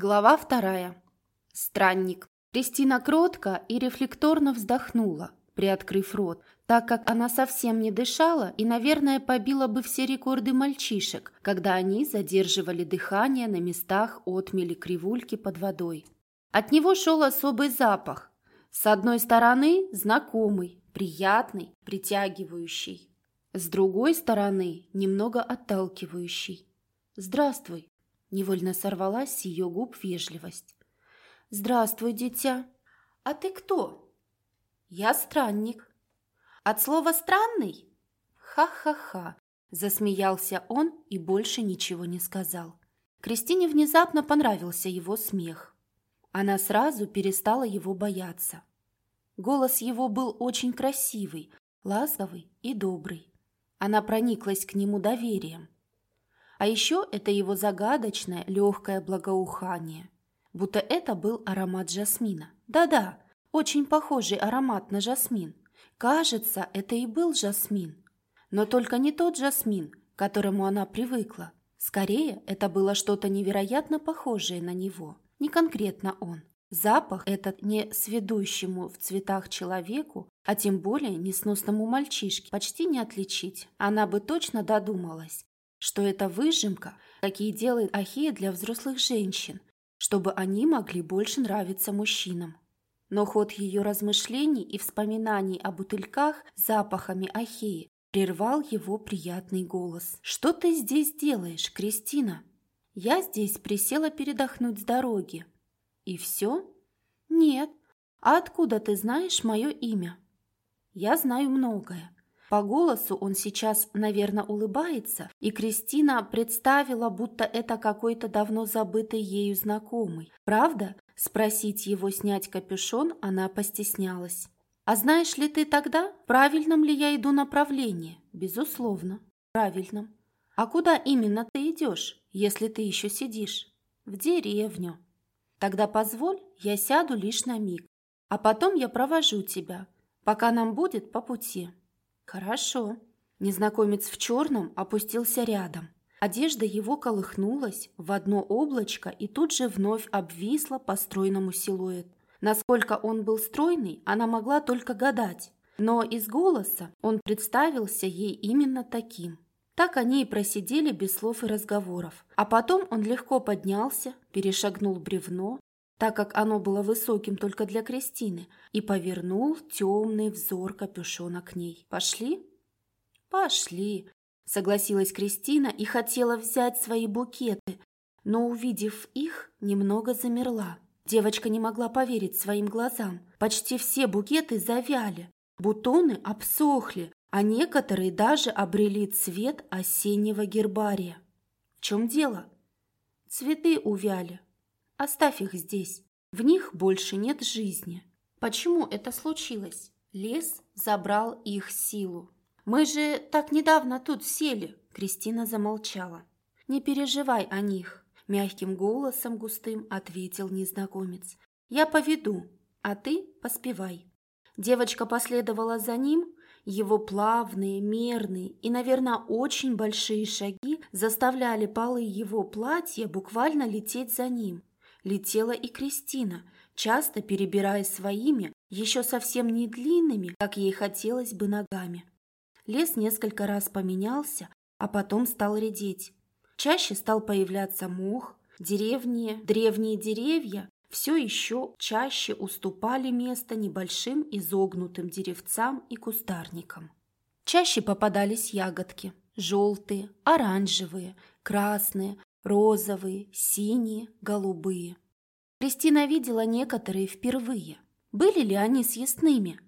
Глава вторая. Странник. Кристина кротко и рефлекторно вздохнула, приоткрыв рот, так как она совсем не дышала и, наверное, побила бы все рекорды мальчишек, когда они задерживали дыхание на местах отмели кривульки под водой. От него шел особый запах. С одной стороны знакомый, приятный, притягивающий. С другой стороны немного отталкивающий. «Здравствуй», Невольно сорвалась с ее губ вежливость. «Здравствуй, дитя. А ты кто?» «Я странник». «От слова «странный»?» «Ха-ха-ха», – засмеялся он и больше ничего не сказал. Кристине внезапно понравился его смех. Она сразу перестала его бояться. Голос его был очень красивый, ласковый и добрый. Она прониклась к нему доверием. А еще это его загадочное легкое благоухание. Будто это был аромат жасмина. Да-да, очень похожий аромат на жасмин. Кажется, это и был жасмин. Но только не тот жасмин, к которому она привыкла. Скорее, это было что-то невероятно похожее на него. Не конкретно он. Запах этот не сведущему в цветах человеку, а тем более несносному мальчишке, почти не отличить. Она бы точно додумалась, что это выжимка, какие делает Ахея для взрослых женщин, чтобы они могли больше нравиться мужчинам. Но ход ее размышлений и вспоминаний о бутыльках запахами Ахеи прервал его приятный голос. «Что ты здесь делаешь, Кристина?» «Я здесь присела передохнуть с дороги». «И все?» «Нет. А откуда ты знаешь мое имя?» «Я знаю многое. По голосу он сейчас, наверное, улыбается, и Кристина представила, будто это какой-то давно забытый ею знакомый. Правда? Спросить его снять капюшон она постеснялась. «А знаешь ли ты тогда, в правильном ли я иду направлении?» «Безусловно, правильном. А куда именно ты идешь, если ты еще сидишь?» «В деревню». «Тогда позволь, я сяду лишь на миг, а потом я провожу тебя, пока нам будет по пути». «Хорошо». Незнакомец в черном опустился рядом. Одежда его колыхнулась в одно облачко и тут же вновь обвисла по стройному силуэту. Насколько он был стройный, она могла только гадать. Но из голоса он представился ей именно таким. Так они и просидели без слов и разговоров. А потом он легко поднялся, перешагнул бревно, так как оно было высоким только для Кристины, и повернул темный взор капюшона к ней. «Пошли?» «Пошли», — согласилась Кристина и хотела взять свои букеты, но, увидев их, немного замерла. Девочка не могла поверить своим глазам. Почти все букеты завяли, бутоны обсохли, а некоторые даже обрели цвет осеннего гербария. В чем дело? Цветы увяли, Оставь их здесь. В них больше нет жизни. Почему это случилось? Лес забрал их силу. Мы же так недавно тут сели. Кристина замолчала. Не переживай о них. Мягким голосом густым ответил незнакомец. Я поведу, а ты поспевай. Девочка последовала за ним, его плавные, мерные и, наверное, очень большие шаги заставляли полы его платья буквально лететь за ним летела и Кристина, часто перебирая своими, еще совсем не длинными, как ей хотелось бы, ногами. Лес несколько раз поменялся, а потом стал редеть. Чаще стал появляться мох, деревни, древние деревья все еще чаще уступали место небольшим изогнутым деревцам и кустарникам. Чаще попадались ягодки – желтые, оранжевые, красные, розовые, синие, голубые. Кристина видела некоторые впервые. Были ли они съестными?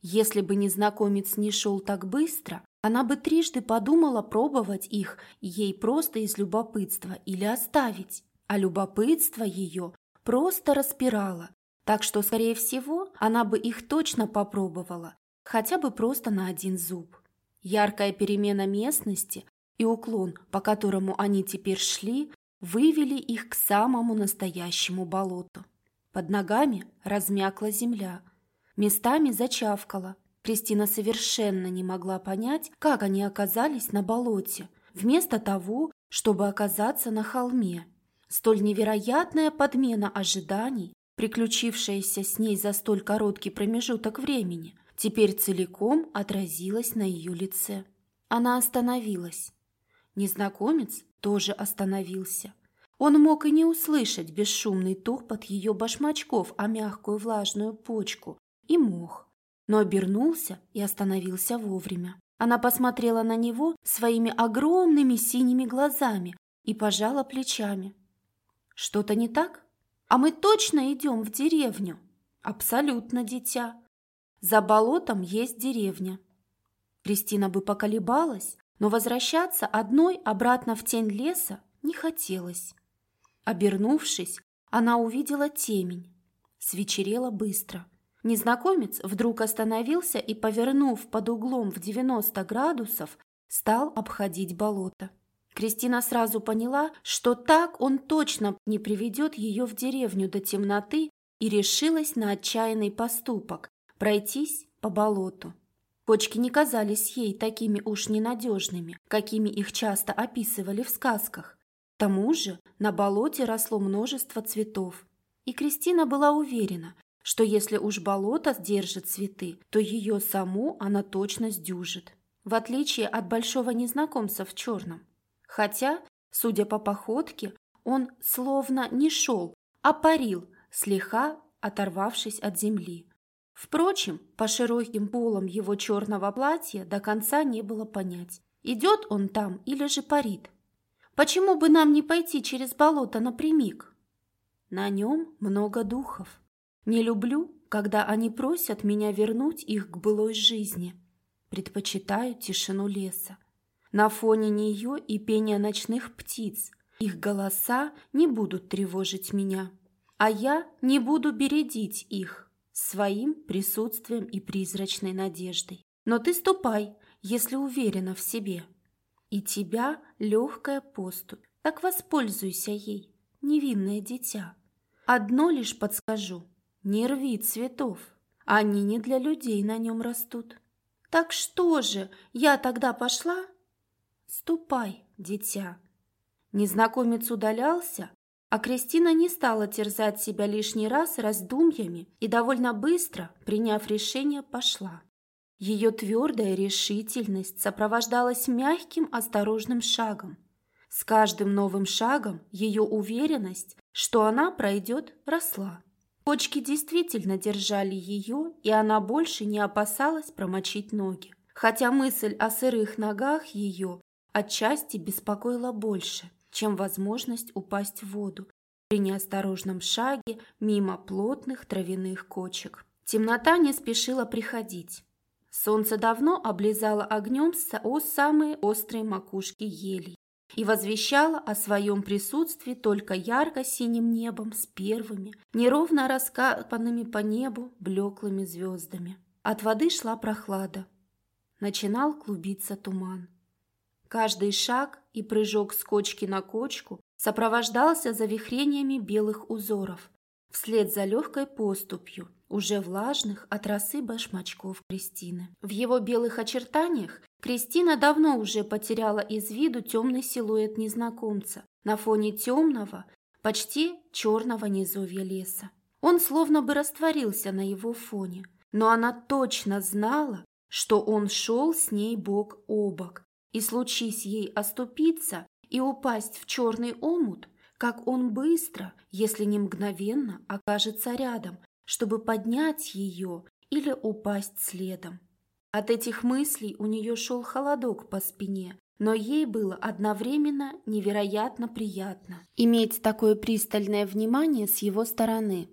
Если бы незнакомец не шел так быстро, она бы трижды подумала пробовать их ей просто из любопытства или оставить. А любопытство ее просто распирало, так что, скорее всего, она бы их точно попробовала, хотя бы просто на один зуб. Яркая перемена местности и уклон, по которому они теперь шли, вывели их к самому настоящему болоту. Под ногами размякла земля, местами зачавкала. Кристина совершенно не могла понять, как они оказались на болоте, вместо того, чтобы оказаться на холме. Столь невероятная подмена ожиданий, приключившаяся с ней за столь короткий промежуток времени, теперь целиком отразилась на ее лице. Она остановилась. Незнакомец тоже остановился. Он мог и не услышать бесшумный топот ее башмачков о мягкую влажную почку, и мог, но обернулся и остановился вовремя. Она посмотрела на него своими огромными синими глазами и пожала плечами. «Что-то не так? А мы точно идем в деревню?» «Абсолютно, дитя. За болотом есть деревня». Кристина бы поколебалась, но возвращаться одной обратно в тень леса не хотелось. Обернувшись, она увидела темень. Свечерело быстро. Незнакомец вдруг остановился и, повернув под углом в 90 градусов, стал обходить болото. Кристина сразу поняла, что так он точно не приведет ее в деревню до темноты и решилась на отчаянный поступок – пройтись по болоту. Почки не казались ей такими уж ненадежными, какими их часто описывали в сказках. К тому же на болоте росло множество цветов. И Кристина была уверена, что если уж болото сдержит цветы, то ее саму она точно сдюжит, в отличие от большого незнакомца в черном. Хотя, судя по походке, он словно не шел, а парил, слегка оторвавшись от земли. Впрочем, по широким полам его черного платья до конца не было понять, идет он там или же парит. Почему бы нам не пойти через болото напрямик? На нем много духов. Не люблю, когда они просят меня вернуть их к былой жизни. Предпочитаю тишину леса. На фоне нее и пение ночных птиц. Их голоса не будут тревожить меня, а я не буду бередить их своим присутствием и призрачной надеждой. Но ты ступай, если уверена в себе. И тебя легкая поступь, так воспользуйся ей, невинное дитя. Одно лишь подскажу – не рви цветов, они не для людей на нем растут. Так что же, я тогда пошла? Ступай, дитя. Незнакомец удалялся, а Кристина не стала терзать себя лишний раз раздумьями и довольно быстро, приняв решение, пошла. Ее твердая решительность сопровождалась мягким, осторожным шагом. С каждым новым шагом ее уверенность, что она пройдет, росла. Почки действительно держали ее, и она больше не опасалась промочить ноги. Хотя мысль о сырых ногах ее отчасти беспокоила больше, чем возможность упасть в воду при неосторожном шаге мимо плотных травяных кочек. Темнота не спешила приходить. Солнце давно облизало огнем о самые острые макушки елей и возвещала о своем присутствии только ярко-синим небом с первыми, неровно раскапанными по небу блеклыми звездами. От воды шла прохлада. Начинал клубиться туман. Каждый шаг и прыжок с кочки на кочку сопровождался завихрениями белых узоров, вслед за легкой поступью, уже влажных от росы башмачков Кристины. В его белых очертаниях Кристина давно уже потеряла из виду темный силуэт незнакомца на фоне темного, почти черного низовья леса. Он словно бы растворился на его фоне, но она точно знала, что он шел с ней бок о бок, и случись ей оступиться и упасть в черный омут, как он быстро, если не мгновенно, окажется рядом, чтобы поднять ее или упасть следом. От этих мыслей у нее шел холодок по спине, но ей было одновременно невероятно приятно иметь такое пристальное внимание с его стороны.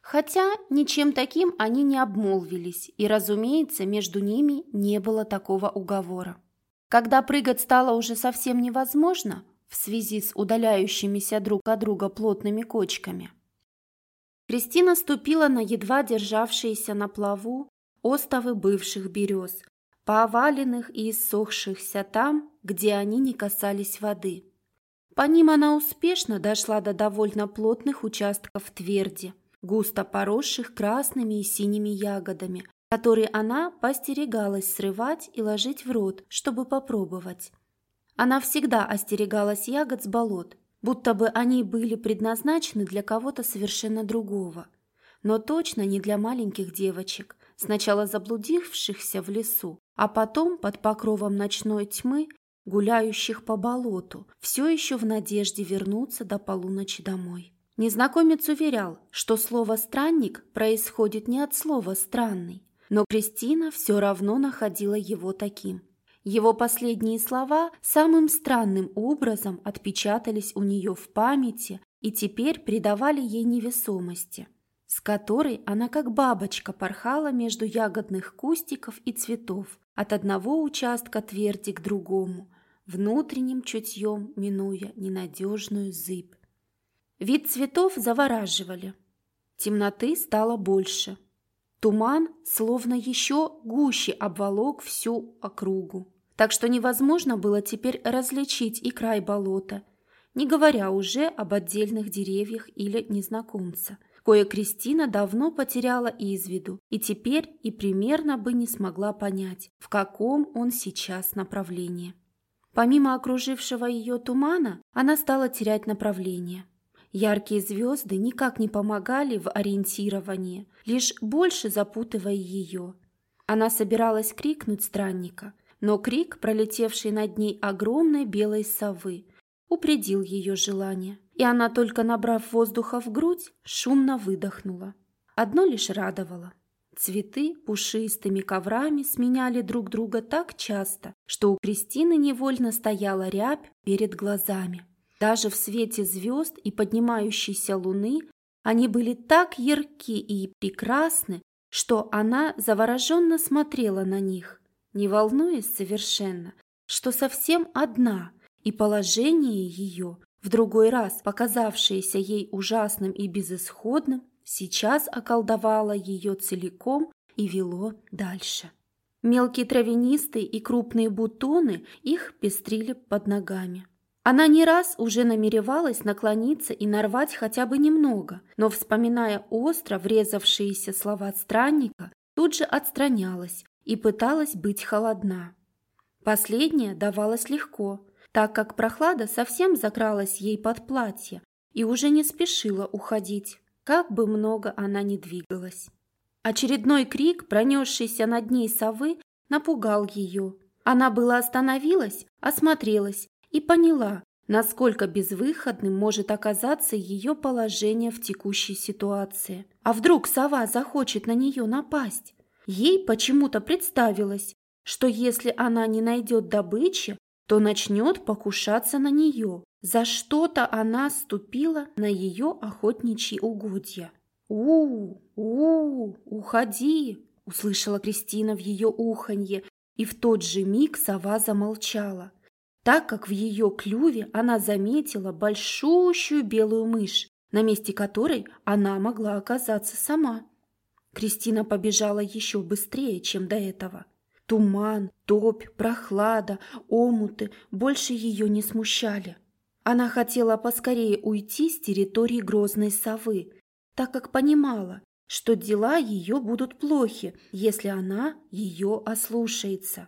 Хотя ничем таким они не обмолвились, и, разумеется, между ними не было такого уговора. Когда прыгать стало уже совсем невозможно в связи с удаляющимися друг от друга плотными кочками, Кристина ступила на едва державшиеся на плаву остовы бывших берез, поваленных и иссохшихся там, где они не касались воды. По ним она успешно дошла до довольно плотных участков тверди, густо поросших красными и синими ягодами, которые она постерегалась срывать и ложить в рот, чтобы попробовать. Она всегда остерегалась ягод с болот, будто бы они были предназначены для кого-то совершенно другого. Но точно не для маленьких девочек, сначала заблудившихся в лесу, а потом под покровом ночной тьмы, гуляющих по болоту, все еще в надежде вернуться до полуночи домой. Незнакомец уверял, что слово «странник» происходит не от слова «странный», но Кристина все равно находила его таким. Его последние слова самым странным образом отпечатались у нее в памяти и теперь придавали ей невесомости, с которой она как бабочка порхала между ягодных кустиков и цветов от одного участка тверди к другому, внутренним чутьем минуя ненадежную зыбь. Вид цветов завораживали. Темноты стало больше. Туман словно еще гуще обволок всю округу так что невозможно было теперь различить и край болота, не говоря уже об отдельных деревьях или незнакомца, кое Кристина давно потеряла из виду и теперь и примерно бы не смогла понять, в каком он сейчас направлении. Помимо окружившего ее тумана, она стала терять направление. Яркие звезды никак не помогали в ориентировании, лишь больше запутывая ее. Она собиралась крикнуть странника – но крик, пролетевший над ней огромной белой совы, упредил ее желание, и она, только набрав воздуха в грудь, шумно выдохнула. Одно лишь радовало. Цветы пушистыми коврами сменяли друг друга так часто, что у Кристины невольно стояла рябь перед глазами. Даже в свете звезд и поднимающейся луны они были так ярки и прекрасны, что она завороженно смотрела на них – не волнуясь совершенно, что совсем одна, и положение ее, в другой раз показавшееся ей ужасным и безысходным, сейчас околдовало ее целиком и вело дальше. Мелкие травянистые и крупные бутоны их пестрили под ногами. Она не раз уже намеревалась наклониться и нарвать хотя бы немного, но, вспоминая остро врезавшиеся слова странника, тут же отстранялась, и пыталась быть холодна. Последнее давалось легко, так как прохлада совсем закралась ей под платье и уже не спешила уходить, как бы много она ни двигалась. Очередной крик, пронесшийся над ней совы, напугал ее. Она была остановилась, осмотрелась и поняла, насколько безвыходным может оказаться ее положение в текущей ситуации. А вдруг сова захочет на нее напасть? Ей почему-то представилось, что если она не найдет добычи, то начнет покушаться на нее. За что-то она ступила на ее охотничьи угодья. у у уходи!» – услышала Кристина в ее уханье, и в тот же миг сова замолчала, так как в ее клюве она заметила большущую белую мышь, на месте которой она могла оказаться сама. Кристина побежала еще быстрее, чем до этого. Туман, топь, прохлада, омуты больше ее не смущали. Она хотела поскорее уйти с территории грозной совы, так как понимала, что дела ее будут плохи, если она ее ослушается.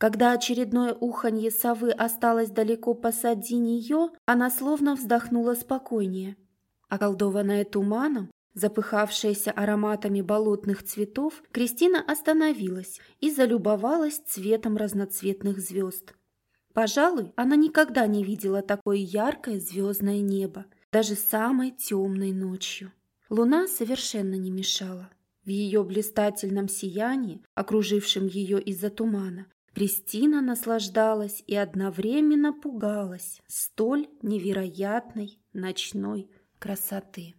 Когда очередное уханье совы осталось далеко позади нее, она словно вздохнула спокойнее. Околдованная туманом, Запыхавшаяся ароматами болотных цветов, Кристина остановилась и залюбовалась цветом разноцветных звезд. Пожалуй, она никогда не видела такое яркое звездное небо, даже самой темной ночью. Луна совершенно не мешала. В ее блистательном сиянии, окружившем ее из-за тумана, Кристина наслаждалась и одновременно пугалась столь невероятной ночной красоты.